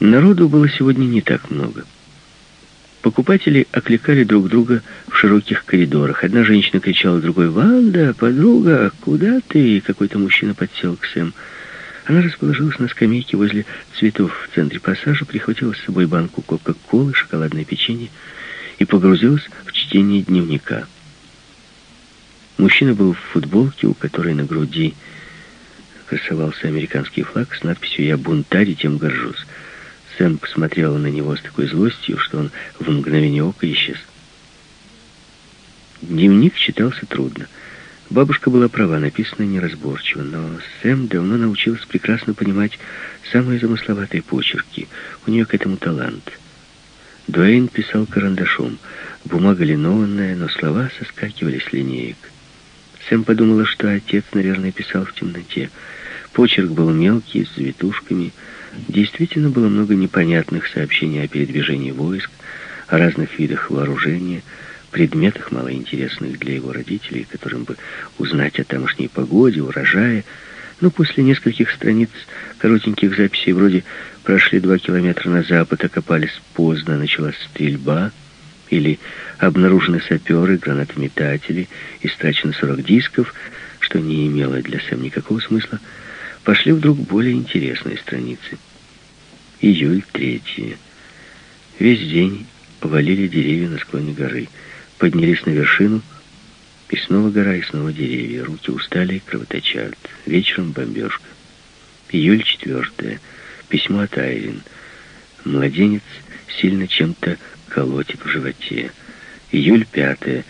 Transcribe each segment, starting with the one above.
Народу было сегодня не так много. Покупатели окликали друг друга в широких коридорах. Одна женщина кричала другой «Ванда, подруга, куда ты?» Какой-то мужчина подсел к Сэм. Она расположилась на скамейке возле цветов в центре пассажа, прихватила с собой банку кока-колы, шоколадное печенье и погрузилась в чтение дневника. Мужчина был в футболке, у которой на груди красовался американский флаг с надписью «Я бунтарь и тем горжусь». Сэм посмотрела на него с такой злостью, что он в мгновение ока исчез. Дневник читался трудно. Бабушка была права, написано неразборчиво, но Сэм давно научилась прекрасно понимать самые замысловатые почерки. У нее к этому талант. Дуэйн писал карандашом. Бумага линованная, но слова соскакивали с линеек. Сэм подумала, что отец, наверное, писал в темноте. Почерк был мелкий, с завитушками. Действительно было много непонятных сообщений о передвижении войск, о разных видах вооружения, предметах малоинтересных для его родителей, которым бы узнать о тамошней погоде, урожае. Но после нескольких страниц коротеньких записей вроде «прошли два километра на запад, окопались поздно, началась стрельба», или «обнаружены саперы, гранатометатели, истрачено 40 дисков», что не имело для Сэм никакого смысла, пошли вдруг более интересные страницы. Июль третье. Весь день валили деревья на склоне горы. Поднялись на вершину, и снова гора, и снова деревья. Руки устали и кровоточат. Вечером бомбежка. Июль четвертое. Письмо от Айрин. Младенец сильно чем-то колотит в животе. Июль пятое.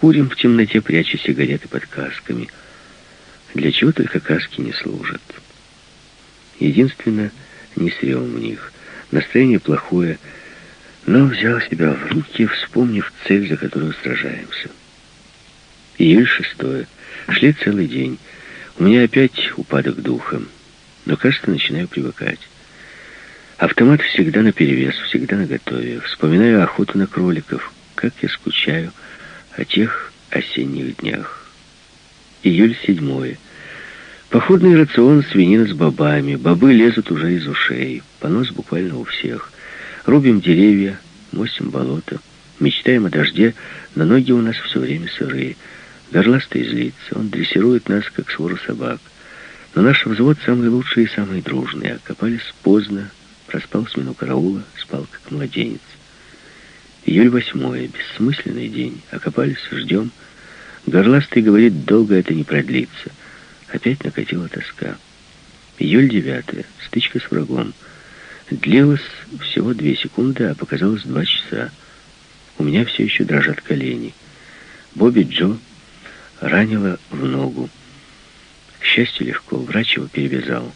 Курим в темноте, пряча сигареты под касками. Для чего только каски не служат. Единственное, не срем в них. Настроение плохое, но взял себя в руки, вспомнив цель, за которую сражаемся. Июль шестое. Шли целый день. У меня опять упадок духа, но, кажется, начинаю привыкать. Автомат всегда наперевес, всегда наготове. Вспоминаю охоту на кроликов, как я скучаю о тех осенних днях. Июль седьмое. Походный рацион свинина с бобами. Бобы лезут уже из ушей. Понос буквально у всех. Рубим деревья, мостим болото. Мечтаем о дожде, но ноги у нас все время сырые. Горластый злится. Он дрессирует нас, как свору собак. Но наш взвод самый лучший и самый дружный. Окопались поздно. Проспал смену караула, спал как младенец. Июль восьмое. Бессмысленный день. Окопались, ждем. Горластый говорит, долго это не продлится. Опять накатила тоска. Июль девятое. Стычка с врагом. Длилась всего две секунды, а показалось два часа. У меня все еще дрожат колени. Бобби Джо ранила в ногу. К счастью, легко. Врач его перевязал.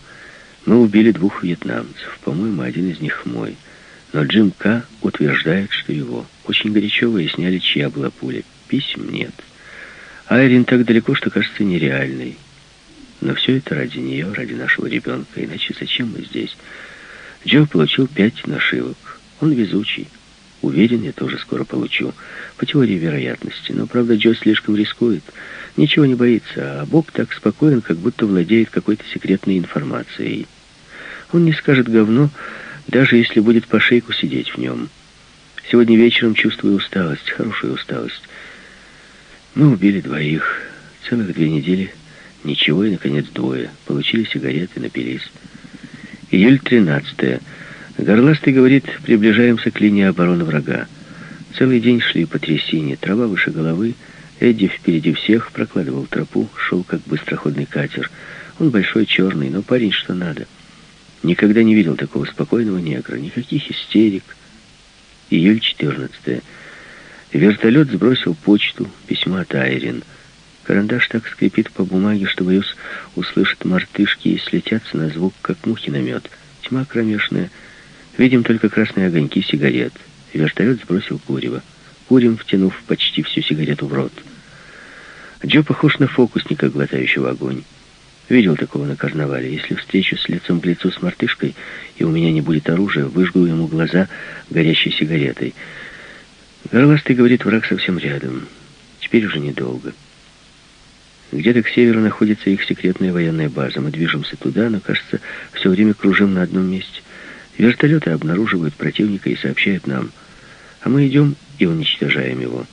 Мы убили двух вьетнамцев. По-моему, один из них мой. Но Джим К. утверждает, что его. Очень горячо выясняли, чья была пуля. Писем нет. Айрин так далеко, что кажется нереальной. Но все это ради нее, ради нашего ребенка. Иначе зачем мы здесь? Джо получил пять нашивок. Он везучий. Уверен, я тоже скоро получу. По теории вероятности. Но, правда, Джо слишком рискует. Ничего не боится, а Боб так спокоен, как будто владеет какой-то секретной информацией. Он не скажет говно, даже если будет по шейку сидеть в нем. Сегодня вечером чувствую усталость, хорошую усталость. Мы убили двоих. Целых две недели. Ничего, и, наконец, двое. Получили сигареты, напились. Июль 13 Горластый говорит, приближаемся к линии обороны врага. Целый день шли по трясине, трава выше головы. Эдди впереди всех прокладывал тропу, шел как быстроходный катер. Он большой, черный, но парень что надо. Никогда не видел такого спокойного негра, никаких истерик. Июль 14 Вертолет сбросил почту, письма от Айрин. Карандаш так скрипит по бумаге, что, боюсь, услышат мартышки и слетятся на звук, как мухи на мед. Тьма кромешная. Видим только красные огоньки сигарет. Вертолет сбросил курево. Курим, втянув почти всю сигарету в рот. Джо похож на фокусника, глотающего огонь. Видел такого на карнавале. Если встречусь лицом к лицу с мартышкой, и у меня не будет оружия, выжгу ему глаза горящей сигаретой. Горластый говорит, враг совсем рядом. Теперь уже недолго. Где-то к северу находится их секретная военная база. Мы движемся туда, но, кажется, все время кружим на одном месте. Вертолеты обнаруживают противника и сообщают нам, а мы идем и уничтожаем его.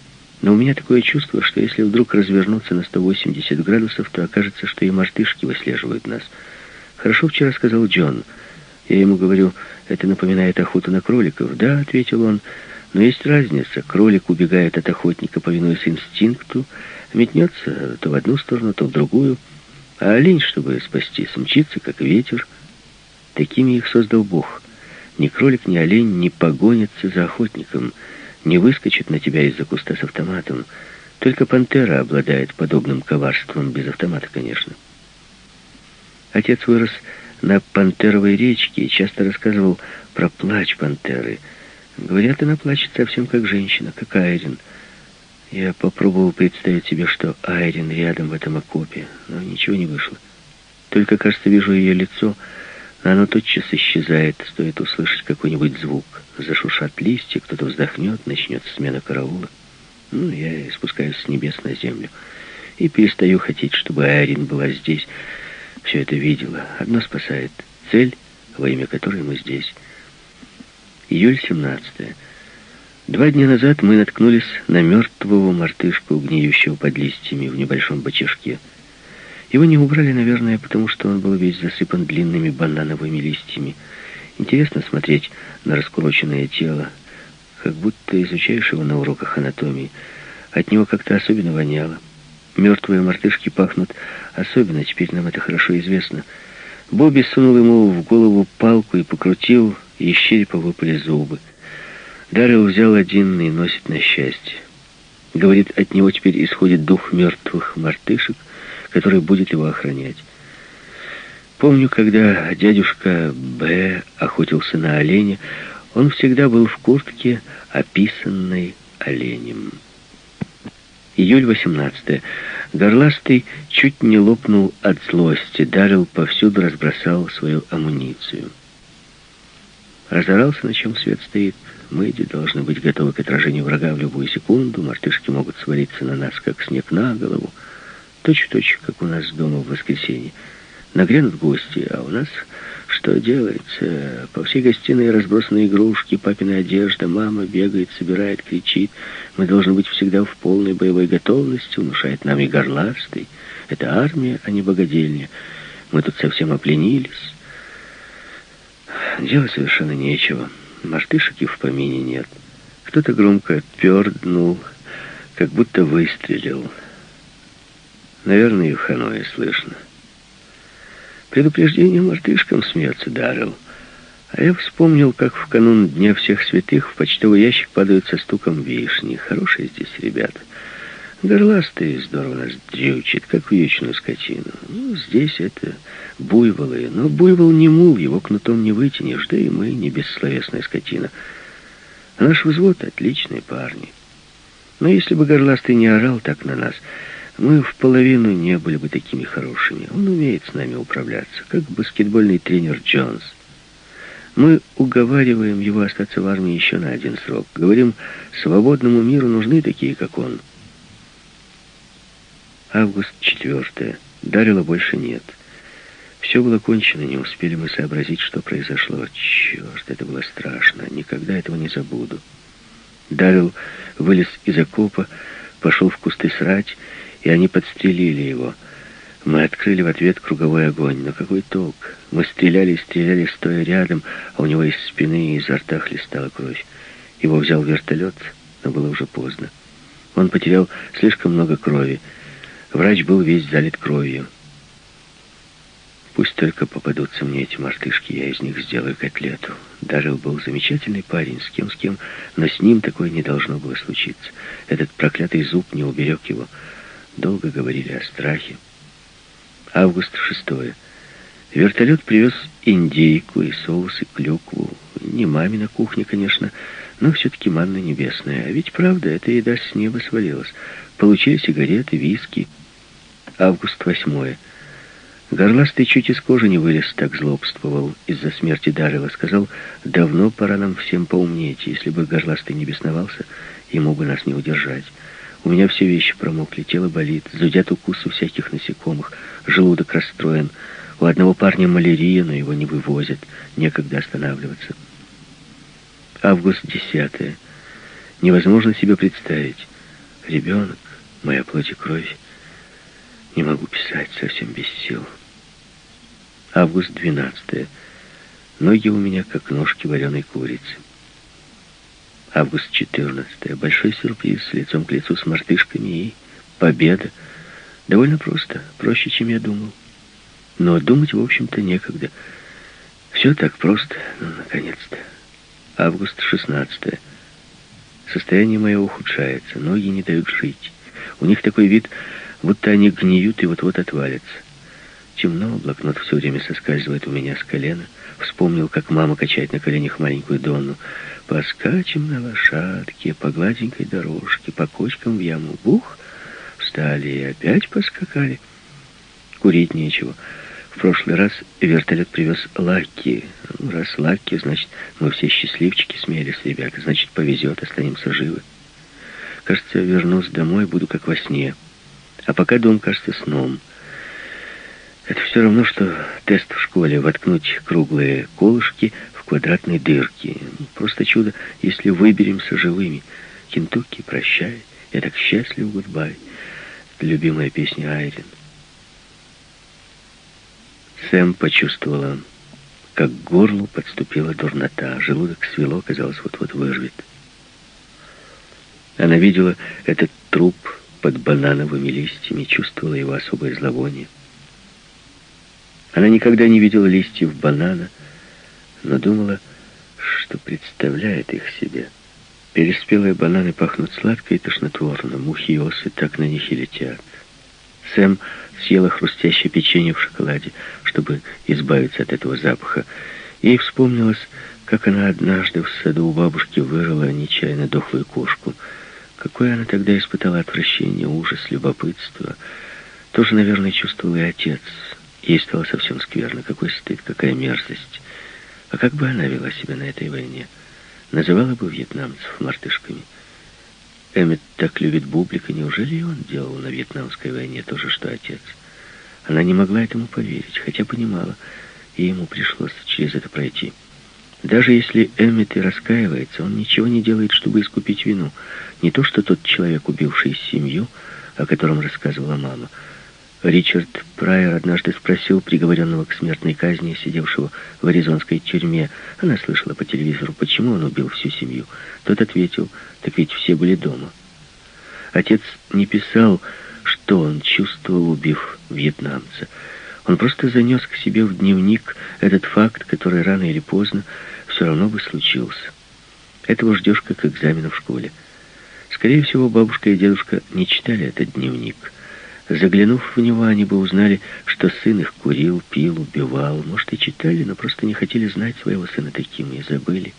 Но у меня такое чувство, что если вдруг развернуться на 180 градусов, то окажется, что и мартышки выслеживают нас. Хорошо вчера сказал Джон. Я ему говорю, это напоминает охоту на кроликов. Да, ответил он, но есть разница. Кролик убегает от охотника, повинуясь инстинкту, метнется то в одну сторону, то в другую. А олень, чтобы спастись, мчится, как ветер. Такими их создал Бог. Ни кролик, ни олень не погонятся за охотником — не выскочит на тебя из-за куста с автоматом. Только пантера обладает подобным коварством, без автомата, конечно. Отец вырос на пантеровой речке и часто рассказывал про плач пантеры. Говорят, она плачет совсем как женщина, как Айрин. Я попробовал представить себе, что Айрин рядом в этом окопе, но ничего не вышло. Только, кажется, вижу ее лицо — оно тотчас исчезает, стоит услышать какой-нибудь звук. Зашуршат листья, кто-то вздохнет, начнется смена караула. Ну, я спускаюсь с небес на землю и перестаю хотеть, чтобы Айрин была здесь. Все это видела. Одно спасает. Цель, во имя которой мы здесь. Июль 17 -е. Два дня назад мы наткнулись на мертвого мартышку, гниющего под листьями в небольшом бочажке. Его не убрали, наверное, потому что он был весь засыпан длинными банановыми листьями. Интересно смотреть на раскуроченное тело, как будто изучаешь его на уроках анатомии. От него как-то особенно воняло. Мертвые мартышки пахнут особенно, теперь нам это хорошо известно. Бобби сунул ему в голову палку и покрутил, и из черепа выпали зубы. Даррелл взял один и носит на счастье. Говорит, от него теперь исходит дух мертвых мартышек, который будет его охранять. Помню, когда дядюшка Б. охотился на оленя, он всегда был в куртке, описанной оленем. Июль 18 Горластый чуть не лопнул от злости, Дарил повсюду разбросал свою амуницию. Разорался, на чем свет стоит. Мы должны быть готовы к отражению врага в любую секунду. Мартышки могут свалиться на нас, как снег на голову. Точь-в-точь, -точь, как у нас дома в воскресенье. Нагрянут гости, а у нас что делается? По всей гостиной разбросаны игрушки, папина одежда, мама бегает, собирает, кричит. Мы должны быть всегда в полной боевой готовности, внушает нам и горластый. Это армия, а не богадельня. Мы тут совсем опленились. Делать совершенно нечего. Мартышек и в помине нет. Кто-то громко перднул, как будто выстрелил. Наверное, и в Ханое слышно. Предупреждение мартышкам смеется Даррелл. А я вспомнил, как в канун Дня всех святых в почтовый ящик падают со стуком вишни. Хорошие здесь ребята. Горластые здорово нас дрючит, как вечную скотину. Ну, здесь это буйволы. Но буйвол не мул, его кнутом не вытянешь, да и мы не бессловесная скотина. А наш взвод — отличные парни. Но если бы горластый не орал так на нас мы в половину не были бы такими хорошими. Он умеет с нами управляться, как баскетбольный тренер Джонс. Мы уговариваем его остаться в армии еще на один срок. Говорим, свободному миру нужны такие, как он. Август 4. Дарила больше нет. Все было кончено, не успели мы сообразить, что произошло. Черт, это было страшно. Никогда этого не забуду. Дарил вылез из окопа, пошел в кусты срать и они подстрелили его. Мы открыли в ответ круговой огонь. Но какой толк? Мы стреляли стреляли, стоя рядом, а у него из спины и изо рта хлестала кровь. Его взял вертолет, но было уже поздно. Он потерял слишком много крови. Врач был весь залит кровью. Пусть только попадутся мне эти мартышки, я из них сделаю котлету. Дарил был замечательный парень, с кем, с кем, но с ним такое не должно было случиться. Этот проклятый зуб не уберег его. Долго говорили о страхе. Август 6. Вертолет привез индейку и соус, и клюкву. Не мамина кухня, конечно, но все-таки манна небесная. А ведь правда, эта еда с неба свалилась. Получили сигареты, виски. Август 8. Горластый чуть из кожи не вылез, так злобствовал из-за смерти Дарила. Сказал, давно пора нам всем поумнеть. Если бы Горластый не бесновался, ему бы нас не удержать. У меня все вещи промокли, тело болит, зудят укусы всяких насекомых, желудок расстроен. У одного парня малярия, но его не вывозят, некогда останавливаться. Август 10. Невозможно себе представить. Ребенок, моя плоть и кровь. Не могу писать, совсем без сил. Август 12. Ноги у меня как ножки вареной курицы. Август 14. Большой сюрприз лицом к лицу с мартышками и победа. Довольно просто, проще, чем я думал. Но думать, в общем-то, некогда. Все так просто, ну, наконец-то. Август 16. Состояние мое ухудшается, ноги не дают жить. У них такой вид, будто они гниют и вот-вот отвалятся. Темно, блокнот все время соскальзывает у меня с колена. Вспомнил, как мама качает на коленях маленькую Донну. Поскачем на лошадке, по гладенькой дорожке, по кочкам в яму. Бух! Встали и опять поскакали. Курить нечего. В прошлый раз вертолет привез лаки. Ну, раз lucky, значит, мы все счастливчики смеялись, ребята. Значит, повезет, останемся живы. Кажется, вернусь домой, буду как во сне. А пока дом кажется сном. Это все равно, что тест в школе. Воткнуть круглые колышки в квадратные дырки. Просто чудо, если выберемся живыми. Кентукки, прощай. Я так счастлив, goodbye. Любимая песня Айрин. Сэм почувствовала, как к горлу подступила дурнота. Желудок свело, казалось, вот-вот вырвет. Она видела этот труп под банановыми листьями, чувствовала его особое зловоние. Она никогда не видела листьев банана, но думала, что представляет их себе. Переспелые бананы пахнут сладко и тошнотворно, мухи и осы так на них и летят. Сэм съела хрустящее печенье в шоколаде, чтобы избавиться от этого запаха. Ей вспомнилось, как она однажды в саду у бабушки вырыла нечаянно дохлую кошку. Какое она тогда испытала отвращение, ужас, любопытство. Тоже, наверное, чувствовал и отец. Ей стало совсем скверно. Какой стыд, какая мерзость. А как бы она вела себя на этой войне? Называла бы вьетнамцев мартышками. Эммет так любит Бублика, неужели и он делал на вьетнамской войне то же, что отец? Она не могла этому поверить, хотя понимала, и ему пришлось через это пройти. Даже если Эммет и раскаивается, он ничего не делает, чтобы искупить вину. Не то, что тот человек, убивший семью, о котором рассказывала мама, Ричард Прайер однажды спросил приговоренного к смертной казни, сидевшего в аризонской тюрьме. Она слышала по телевизору, почему он убил всю семью. Тот ответил, так ведь все были дома. Отец не писал, что он чувствовал, убив вьетнамца. Он просто занес к себе в дневник этот факт, который рано или поздно все равно бы случился. Этого ждешь как экзамена в школе. Скорее всего, бабушка и дедушка не читали этот дневник – Заглянув в него, они бы узнали, что сын их курил, пил, убивал. Может, и читали, но просто не хотели знать своего сына таким и забыли.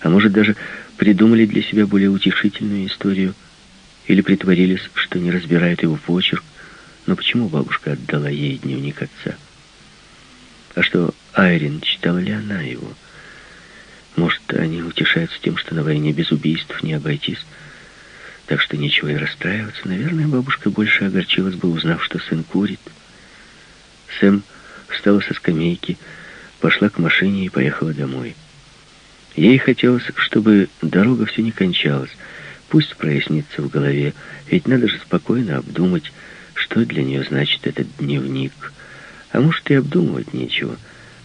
А может, даже придумали для себя более утешительную историю или притворились, что не разбирают его почерк. Но почему бабушка отдала ей дневник отца? А что, Айрин, читала ли она его? Может, они утешаются тем, что на войне без убийств не обойтись? Так что нечего и расстраиваться. Наверное, бабушка больше огорчилась бы, узнав, что сын курит. Сэм встала со скамейки, пошла к машине и поехала домой. Ей хотелось, чтобы дорога все не кончалась. Пусть прояснится в голове, ведь надо же спокойно обдумать, что для нее значит этот дневник. А может, и обдумывать нечего.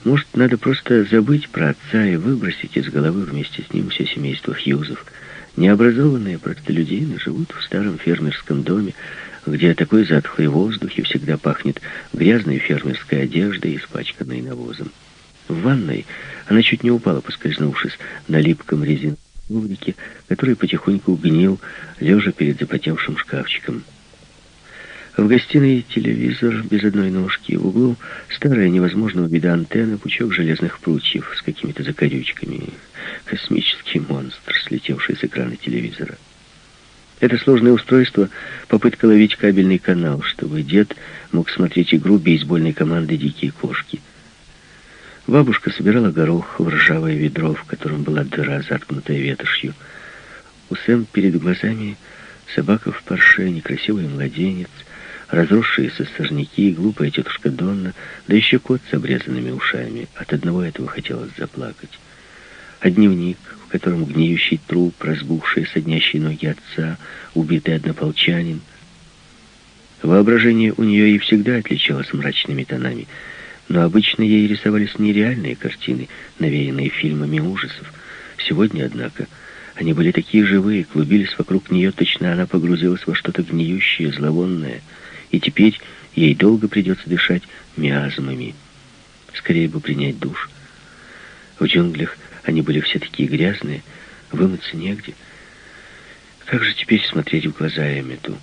Может, надо просто забыть про отца и выбросить из головы вместе с ним все семейство Хьюзов — Необразованные простолюдины живут в старом фермерском доме, где такой затхлый воздух и всегда пахнет грязной фермерской одеждой, испачканной навозом. В ванной она чуть не упала, поскользнувшись на липком резиновом коврике, который потихоньку гнил, лежа перед запотевшим шкафчиком. В гостиной телевизор без одной ножки, в углу старая невозможного вида антенна, пучок железных прутьев с какими-то закорючками. Космический монстр, слетевший с экрана телевизора. Это сложное устройство — попытка ловить кабельный канал, чтобы дед мог смотреть игру бейсбольной команды «Дикие кошки». Бабушка собирала горох в ржавое ведро, в котором была дыра, заткнутая ветошью. У Сэм перед глазами собака в парше, некрасивый младенец — разросшиеся сорняки, глупая тетушка Донна, да еще кот с обрезанными ушами. От одного этого хотелось заплакать. А дневник, в котором гниющий труп, разбухшие соднящие ноги отца, убитый однополчанин. Воображение у нее и всегда отличалось мрачными тонами, но обычно ей рисовались нереальные картины, навеянные фильмами ужасов. Сегодня, однако, они были такие живые, клубились вокруг нее, точно она погрузилась во что-то гниющее, зловонное, и теперь ей долго придется дышать миазмами. Скорее бы принять душ. В джунглях они были все такие грязные, вымыться негде. Как же теперь смотреть в глаза Эммету?